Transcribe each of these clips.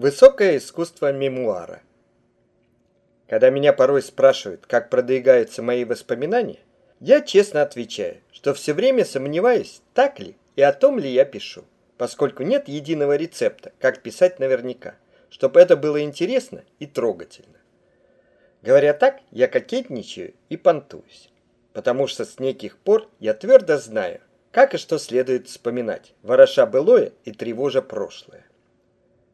Высокое искусство мемуара. Когда меня порой спрашивают, как продвигаются мои воспоминания, я честно отвечаю, что все время сомневаюсь, так ли и о том ли я пишу, поскольку нет единого рецепта, как писать наверняка, чтобы это было интересно и трогательно. Говоря так, я кокетничаю и понтуюсь, потому что с неких пор я твердо знаю, как и что следует вспоминать, вороша былое и тревожа прошлое.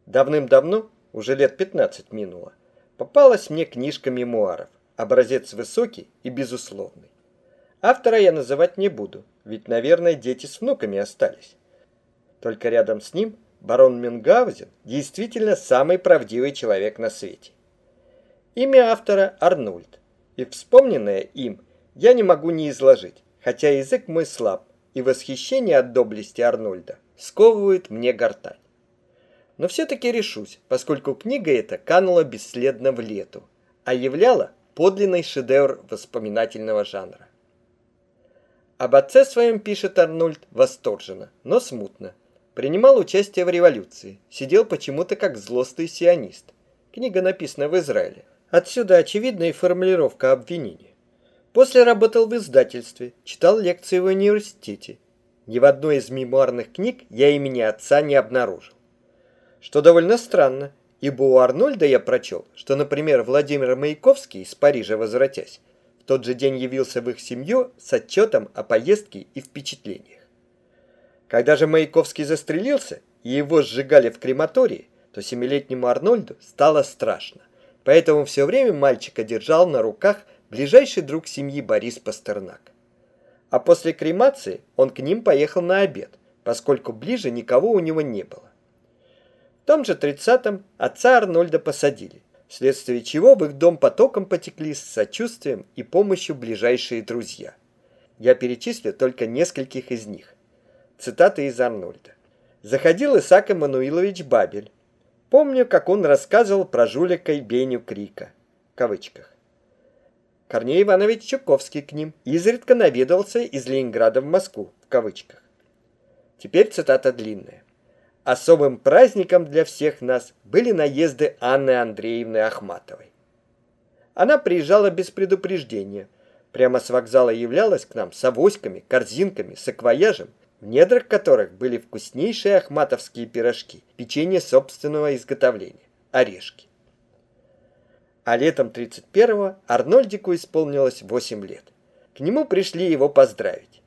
Давным-давно, уже лет 15 минуло, попалась мне книжка мемуаров, образец высокий и безусловный. Автора я называть не буду, ведь, наверное, дети с внуками остались. Только рядом с ним барон Мюнгаузен действительно самый правдивый человек на свете. Имя автора Арнольд, и вспомненное им я не могу не изложить, хотя язык мой слаб, и восхищение от доблести Арнольда сковывает мне гортань но все-таки решусь, поскольку книга эта канула бесследно в лету, а являла подлинный шедевр воспоминательного жанра. Об отце своем пишет Арнольд восторженно, но смутно. Принимал участие в революции, сидел почему-то как злостный сионист. Книга написана в Израиле. Отсюда очевидная формулировка обвинения. После работал в издательстве, читал лекции в университете. Ни в одной из мемуарных книг я имени отца не обнаружил что довольно странно, ибо у Арнольда я прочел, что, например, Владимир Маяковский из Парижа возвратясь, в тот же день явился в их семью с отчетом о поездке и впечатлениях. Когда же Маяковский застрелился и его сжигали в крематории, то семилетнему Арнольду стало страшно, поэтому все время мальчика держал на руках ближайший друг семьи Борис Пастернак. А после кремации он к ним поехал на обед, поскольку ближе никого у него не было. Том же 30-м отца Арнольда посадили, вследствие чего в их дом потоком потекли с сочувствием и помощью ближайшие друзья. Я перечислю только нескольких из них. Цитаты из Арнольда. Заходил Исаак Эммануилович Бабель. Помню, как он рассказывал про жулика и Беню Крика. В кавычках. Корней Иванович Чуковский к ним изредка наведался из Ленинграда в Москву. В кавычках. Теперь цитата длинная. Особым праздником для всех нас были наезды Анны Андреевны Ахматовой. Она приезжала без предупреждения. Прямо с вокзала являлась к нам с авоськами, корзинками, саквояжем, в недрах которых были вкуснейшие ахматовские пирожки, печенье собственного изготовления, орешки. А летом 31-го Арнольдику исполнилось 8 лет. К нему пришли его поздравить.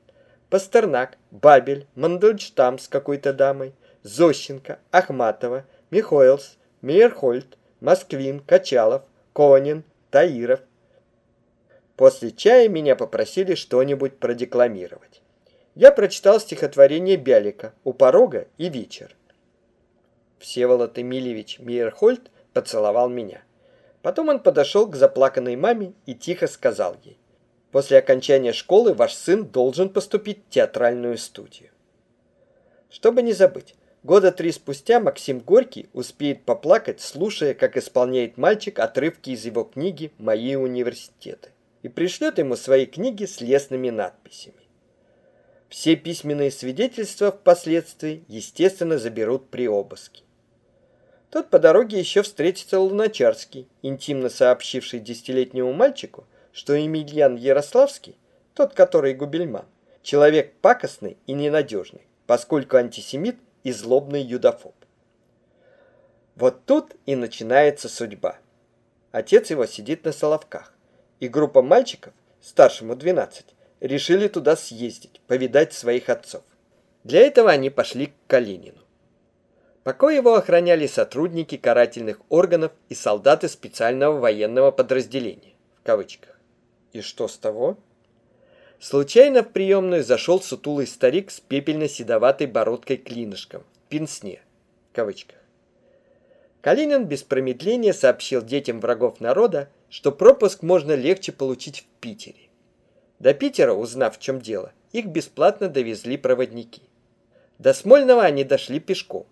Пастернак, Бабель, Мандельштам с какой-то дамой, Зощенко, Ахматова, Михоэлс, Мейерхольд, Москвин, Качалов, Конин, Таиров. После чая меня попросили что-нибудь продекламировать. Я прочитал стихотворение Бялика «У порога» и «Вечер». Всеволод Эмильевич Мейерхольд поцеловал меня. Потом он подошел к заплаканной маме и тихо сказал ей, «После окончания школы ваш сын должен поступить в театральную студию». Чтобы не забыть, Года три спустя Максим Горький успеет поплакать, слушая, как исполняет мальчик отрывки из его книги «Мои университеты» и пришлет ему свои книги с лестными надписями. Все письменные свидетельства впоследствии, естественно, заберут при обыске. Тот по дороге еще встретится Луначарский, интимно сообщивший десятилетнему мальчику, что Емельян Ярославский, тот, который Губельман, человек пакостный и ненадежный, поскольку антисемит – и злобный юдофоб. Вот тут и начинается судьба. Отец его сидит на Соловках, и группа мальчиков, старшему 12, решили туда съездить, повидать своих отцов. Для этого они пошли к Калинину. Покой его охраняли сотрудники карательных органов и солдаты специального военного подразделения, в кавычках. И что с того? Случайно в приемную зашел сутулый старик с пепельно-седоватой бородкой-клинышком, пинсне, кавычках. Калинин без промедления сообщил детям врагов народа, что пропуск можно легче получить в Питере. До Питера, узнав, в чем дело, их бесплатно довезли проводники. До Смольного они дошли пешком.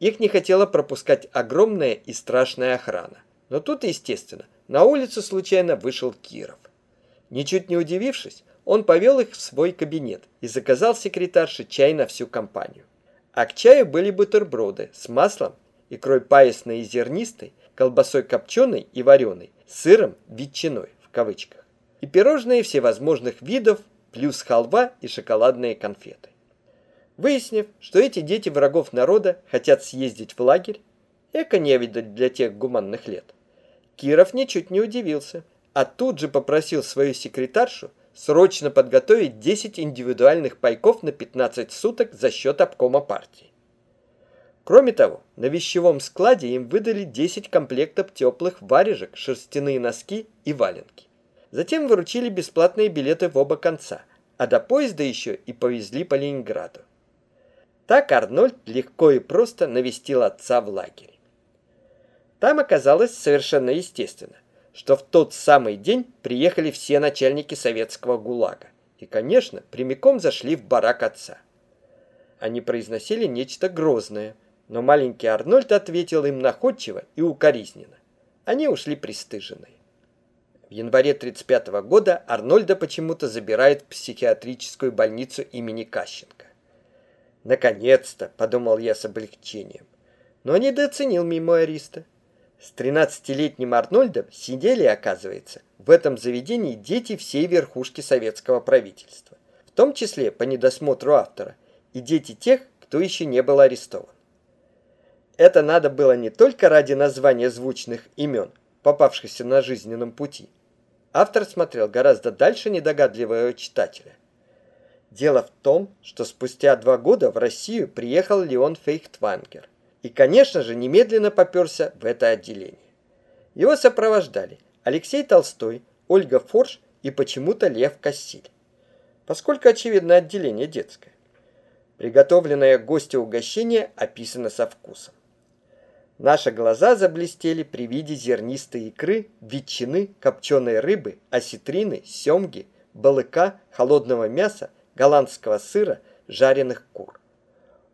Их не хотела пропускать огромная и страшная охрана. Но тут, естественно, на улицу случайно вышел Киров. Ничуть не удивившись, он повел их в свой кабинет и заказал секретарше чай на всю компанию. А к чаю были бутерброды с маслом икрой паясной и зернистой, колбасой копченой и вареной, сыром, ветчиной в кавычках, и пирожные всевозможных видов, плюс халва и шоколадные конфеты. Выяснив, что эти дети врагов народа хотят съездить в лагерь, эко невидаль для тех гуманных лет, Киров ничуть не удивился, а тут же попросил свою секретаршу срочно подготовить 10 индивидуальных пайков на 15 суток за счет обкома партии. Кроме того, на вещевом складе им выдали 10 комплектов теплых варежек, шерстяные носки и валенки. Затем выручили бесплатные билеты в оба конца, а до поезда еще и повезли по Ленинграду. Так Арнольд легко и просто навестил отца в лагере. Там оказалось совершенно естественно, что в тот самый день приехали все начальники советского ГУЛАГа и, конечно, прямиком зашли в барак отца. Они произносили нечто грозное, но маленький Арнольд ответил им находчиво и укоризненно. Они ушли пристыженные. В январе 1935 года Арнольда почему-то забирают в психиатрическую больницу имени Кащенко. «Наконец-то!» – подумал я с облегчением. Но недооценил мемуариста. С 13-летним Арнольдом сидели, оказывается, в этом заведении дети всей верхушки советского правительства, в том числе по недосмотру автора, и дети тех, кто еще не был арестован. Это надо было не только ради названия звучных имен, попавшихся на жизненном пути. Автор смотрел гораздо дальше недогадливого читателя. Дело в том, что спустя два года в Россию приехал Леон Фейхтвангер – и, конечно же, немедленно поперся в это отделение. Его сопровождали Алексей Толстой, Ольга Форш и почему-то Лев Кассиль. Поскольку, очевидно, отделение детское. Приготовленное гостю угощение описано со вкусом. Наши глаза заблестели при виде зернистой икры, ветчины, копченой рыбы, осетрины, семги, балыка, холодного мяса, голландского сыра, жареных кур.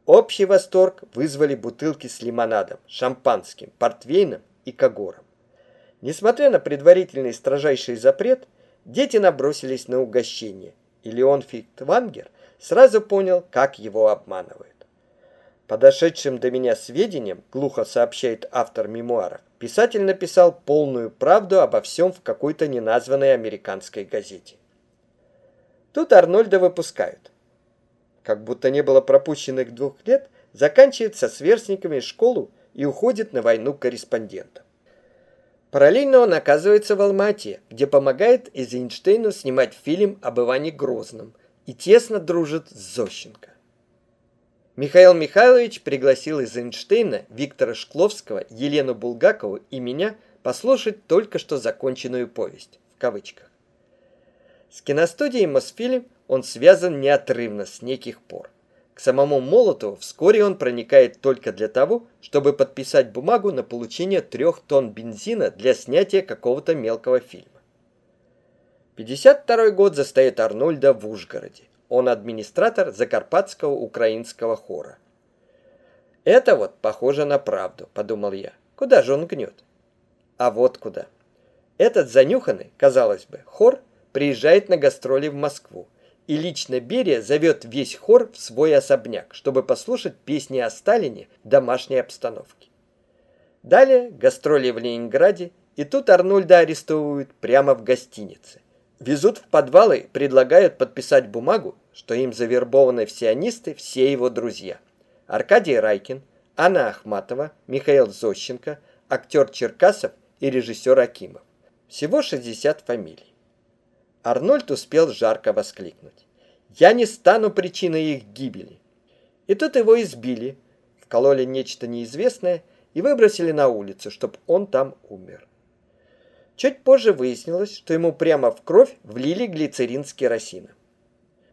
Общий восторг вызвали бутылки с лимонадом, шампанским, портвейном и когором. Несмотря на предварительный строжайший запрет, дети набросились на угощение, и Леон Фиктвангер сразу понял, как его обманывают. Подошедшим до меня сведениям, глухо сообщает автор мемуаров, писатель написал полную правду обо всем в какой-то неназванной американской газете. Тут Арнольда выпускают как будто не было пропущенных двух лет, заканчивает со сверстниками школу и уходит на войну корреспондента. Параллельно он оказывается в Алмате, где помогает Эйзенштейну снимать фильм об Иване Грозном и тесно дружит с Зощенко. Михаил Михайлович пригласил Эйзенштейна, Виктора Шкловского, Елену Булгакову и меня послушать только что законченную повесть, в кавычках. С киностудией Мосфильм он связан неотрывно с неких пор. К самому Молотову вскоре он проникает только для того, чтобы подписать бумагу на получение трех тонн бензина для снятия какого-то мелкого фильма. 52 год застает Арнольда в Ужгороде. Он администратор Закарпатского украинского хора. «Это вот похоже на правду», – подумал я. «Куда же он гнет?» А вот куда. Этот занюханный, казалось бы, хор приезжает на гастроли в Москву и лично Берия зовет весь хор в свой особняк, чтобы послушать песни о Сталине в домашней обстановке. Далее гастроли в Ленинграде, и тут Арнольда арестовывают прямо в гостинице. Везут в подвалы, предлагают подписать бумагу, что им завербованы в сионисты все его друзья. Аркадий Райкин, Анна Ахматова, Михаил Зощенко, актер Черкасов и режиссер Акимов. Всего 60 фамилий. Арнольд успел жарко воскликнуть. «Я не стану причиной их гибели!» И тут его избили, вкололи нечто неизвестное и выбросили на улицу, чтобы он там умер. Чуть позже выяснилось, что ему прямо в кровь влили глицерин с керосином.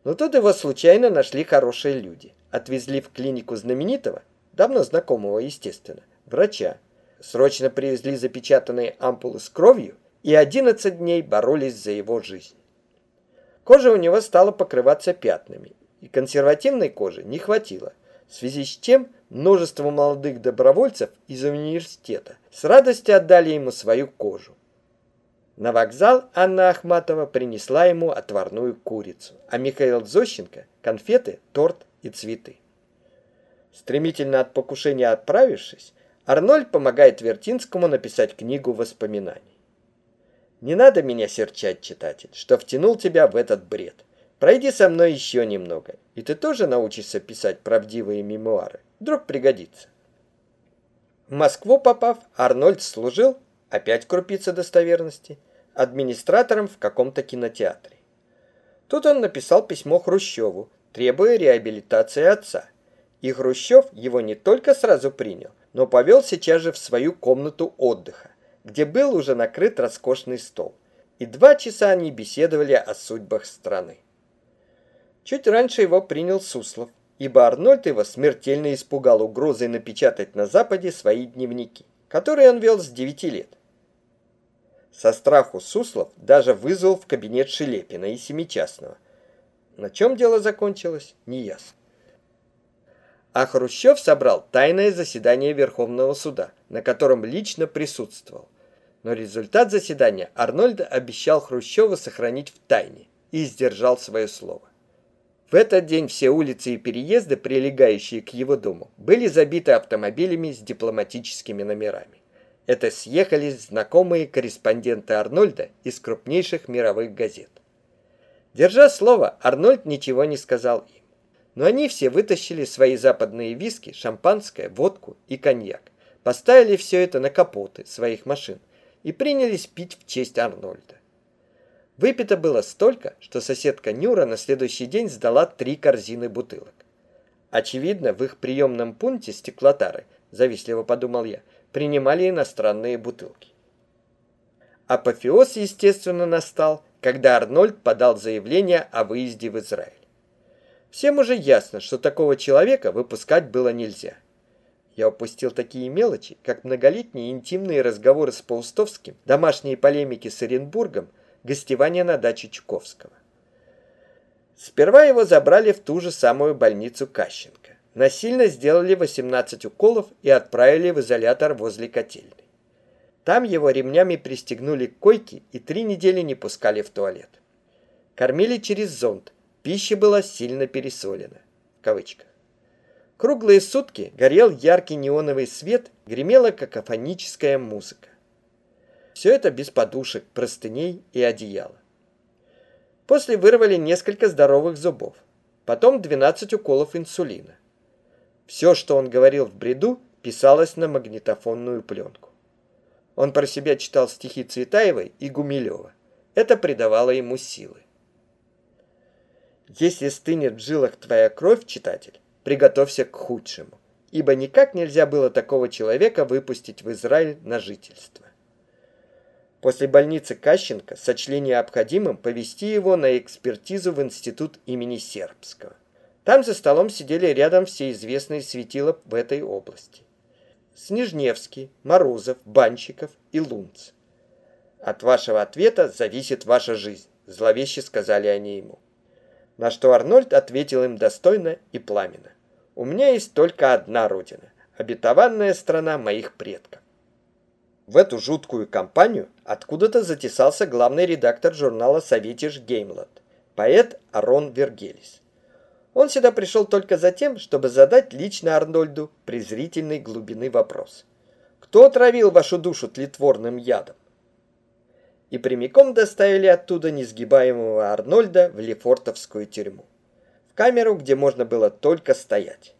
Но тут его случайно нашли хорошие люди. Отвезли в клинику знаменитого, давно знакомого, естественно, врача. Срочно привезли запечатанные ампулы с кровью и 11 дней боролись за его жизнь. Кожа у него стала покрываться пятнами, и консервативной кожи не хватило, в связи с чем множество молодых добровольцев из университета с радостью отдали ему свою кожу. На вокзал Анна Ахматова принесла ему отварную курицу, а Михаил Зощенко – конфеты, торт и цветы. Стремительно от покушения отправившись, Арнольд помогает Вертинскому написать книгу воспоминаний. Не надо меня серчать, читатель, что втянул тебя в этот бред. Пройди со мной еще немного, и ты тоже научишься писать правдивые мемуары. Вдруг пригодится. В Москву попав, Арнольд служил, опять крупица достоверности, администратором в каком-то кинотеатре. Тут он написал письмо Хрущеву, требуя реабилитации отца. И Хрущев его не только сразу принял, но повел сейчас же в свою комнату отдыха, где был уже накрыт роскошный стол. И два часа они беседовали о судьбах страны. Чуть раньше его принял Суслов, ибо Арнольд его смертельно испугал угрозой напечатать на Западе свои дневники, которые он вел с 9 лет. Со страху Суслов даже вызвал в кабинет Шелепина и Семичастного. На чем дело закончилось, неясно. А Хрущев собрал тайное заседание Верховного суда, на котором лично присутствовал. Но результат заседания Арнольд обещал Хрущеву сохранить в тайне и сдержал свое слово. В этот день все улицы и переезды, прилегающие к его дому, были забиты автомобилями с дипломатическими номерами. Это съехались знакомые корреспонденты Арнольда из крупнейших мировых газет. Держа слово, Арнольд ничего не сказал им. Но они все вытащили свои западные виски, шампанское, водку и коньяк, поставили все это на капоты своих машин и принялись пить в честь Арнольда. Выпито было столько, что соседка Нюра на следующий день сдала три корзины бутылок. Очевидно, в их приемном пункте стеклотары, завистливо подумал я, принимали иностранные бутылки. Апофеоз, естественно, настал, когда Арнольд подал заявление о выезде в Израиль. Всем уже ясно, что такого человека выпускать было нельзя. Я упустил такие мелочи, как многолетние интимные разговоры с Паустовским, домашние полемики с Оренбургом, гостевание на даче Чуковского. Сперва его забрали в ту же самую больницу Кащенко. Насильно сделали 18 уколов и отправили в изолятор возле котельной. Там его ремнями пристегнули к койке и три недели не пускали в туалет. Кормили через зонт, пища была сильно пересолена. В. Круглые сутки горел яркий неоновый свет, гремела какофоническая музыка. Все это без подушек, простыней и одеяла. После вырвали несколько здоровых зубов. Потом 12 уколов инсулина. Все, что он говорил в бреду, писалось на магнитофонную пленку. Он про себя читал стихи Цветаевой и Гумилева. Это придавало ему силы. Если стынет в жилах твоя кровь, читатель, приготовься к худшему, ибо никак нельзя было такого человека выпустить в Израиль на жительство. После больницы Кащенко сочли необходимым повести его на экспертизу в институт имени Сербского. Там за столом сидели рядом все известные светила в этой области. Снежневский, Морозов, Банщиков и Лунц. «От вашего ответа зависит ваша жизнь», – зловеще сказали они ему. На что Арнольд ответил им достойно и пламенно. «У меня есть только одна родина, обетованная страна моих предков». В эту жуткую кампанию откуда-то затесался главный редактор журнала «Советиш Геймланд», поэт Арон Вергелис. Он сюда пришел только за тем, чтобы задать лично Арнольду презрительной глубины вопрос. «Кто отравил вашу душу тлетворным ядом?» И прямиком доставили оттуда несгибаемого Арнольда в Лефортовскую тюрьму. В камеру, где можно было только стоять.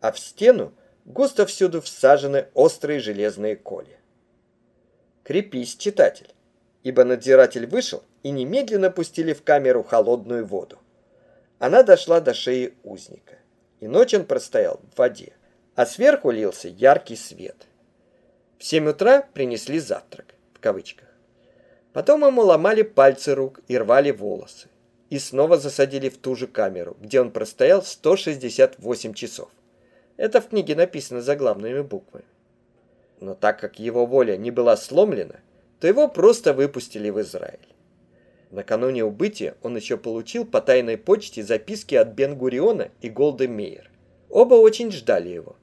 А в стену густо всюду всажены острые железные коли. Крепись, читатель, ибо надзиратель вышел и немедленно пустили в камеру холодную воду. Она дошла до шеи узника. И ночь он простоял в воде, а сверху лился яркий свет. В семь утра принесли завтрак, в кавычках. Потом ему ломали пальцы рук и рвали волосы. И снова засадили в ту же камеру, где он простоял 168 часов. Это в книге написано заглавными буквами. Но так как его воля не была сломлена, то его просто выпустили в Израиль. Накануне убытия он еще получил по тайной почте записки от Бен-Гуриона и Голды Мейер. Оба очень ждали его.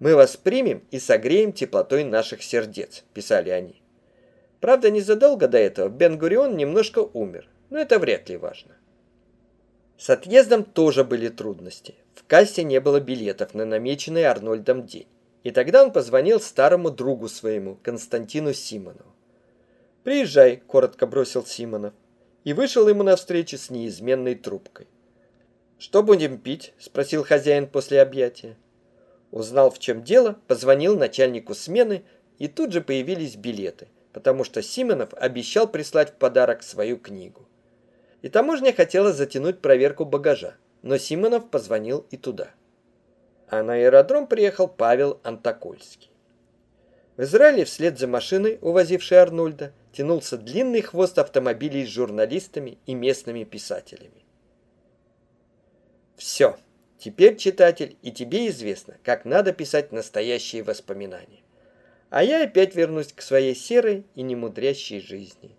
«Мы вас примем и согреем теплотой наших сердец», – писали они. Правда, незадолго до этого Бен-Гурион немножко умер, но это вряд ли важно. С отъездом тоже были трудности. В кассе не было билетов на намеченный Арнольдом день. И тогда он позвонил старому другу своему, Константину Симонову. «Приезжай», — коротко бросил Симонов, и вышел ему навстречу с неизменной трубкой. «Что будем пить?» — спросил хозяин после объятия. Узнал, в чем дело, позвонил начальнику смены, и тут же появились билеты, потому что Симонов обещал прислать в подарок свою книгу. И таможня хотела затянуть проверку багажа, но Симонов позвонил и туда. А на аэродром приехал Павел Антокольский. В Израиле вслед за машиной, увозившей Арнольда, тянулся длинный хвост автомобилей с журналистами и местными писателями. Все. Теперь, читатель, и тебе известно, как надо писать настоящие воспоминания. А я опять вернусь к своей серой и немудрящей жизни.